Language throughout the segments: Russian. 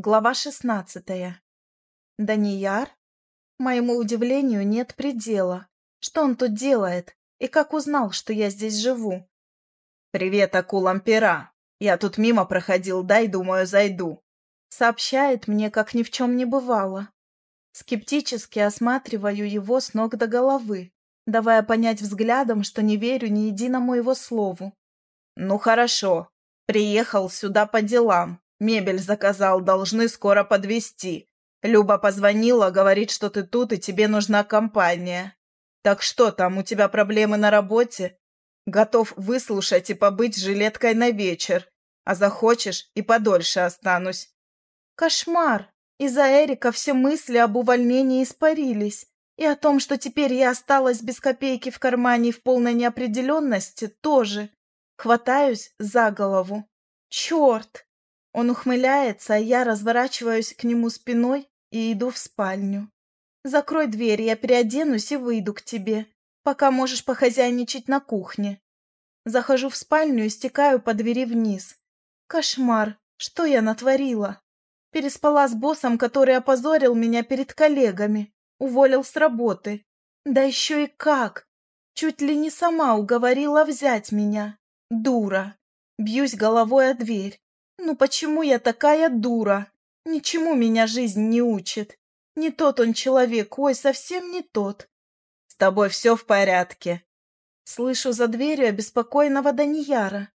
Глава шестнадцатая. Данияр? Моему удивлению нет предела. Что он тут делает? И как узнал, что я здесь живу? «Привет, акулам пера. Я тут мимо проходил, дай, думаю, зайду». Сообщает мне, как ни в чем не бывало. Скептически осматриваю его с ног до головы, давая понять взглядом, что не верю ни единому его слову. «Ну хорошо. Приехал сюда по делам. Мебель заказал, должны скоро подвезти. Люба позвонила, говорит, что ты тут и тебе нужна компания. Так что там, у тебя проблемы на работе? Готов выслушать и побыть жилеткой на вечер. А захочешь, и подольше останусь. Кошмар! Из-за Эрика все мысли об увольнении испарились. И о том, что теперь я осталась без копейки в кармане и в полной неопределенности, тоже. Хватаюсь за голову. Черт! Он ухмыляется, а я разворачиваюсь к нему спиной и иду в спальню. «Закрой дверь, я переоденусь и выйду к тебе, пока можешь похозяйничать на кухне». Захожу в спальню и стекаю по двери вниз. Кошмар, что я натворила? Переспала с боссом, который опозорил меня перед коллегами, уволил с работы. Да еще и как! Чуть ли не сама уговорила взять меня. Дура. Бьюсь головой о дверь. Ну почему я такая дура? Ничему меня жизнь не учит. Не тот он человек, ой, совсем не тот. С тобой все в порядке. Слышу за дверью обеспокоенного Данияра.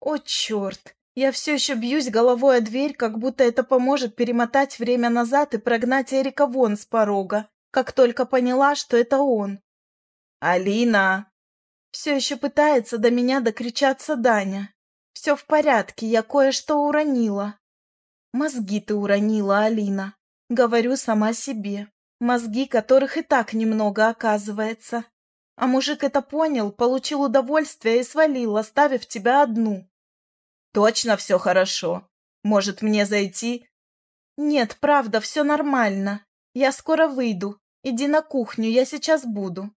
О, черт! Я все еще бьюсь головой о дверь, как будто это поможет перемотать время назад и прогнать Эрика вон с порога, как только поняла, что это он. «Алина!» Все еще пытается до меня докричаться Даня. Все в порядке, я кое-что уронила. Мозги ты уронила, Алина. Говорю сама себе. Мозги, которых и так немного оказывается. А мужик это понял, получил удовольствие и свалил, оставив тебя одну. Точно все хорошо. Может, мне зайти? Нет, правда, все нормально. Я скоро выйду. Иди на кухню, я сейчас буду.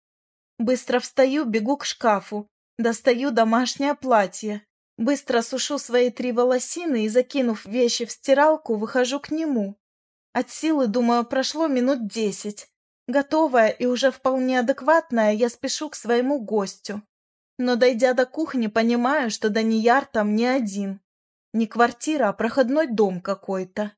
Быстро встаю, бегу к шкафу. Достаю домашнее платье. Быстро сушу свои три волосины и, закинув вещи в стиралку, выхожу к нему. От силы, думаю, прошло минут десять. Готовая и уже вполне адекватная, я спешу к своему гостю. Но, дойдя до кухни, понимаю, что Данияр там не один. Не квартира, а проходной дом какой-то.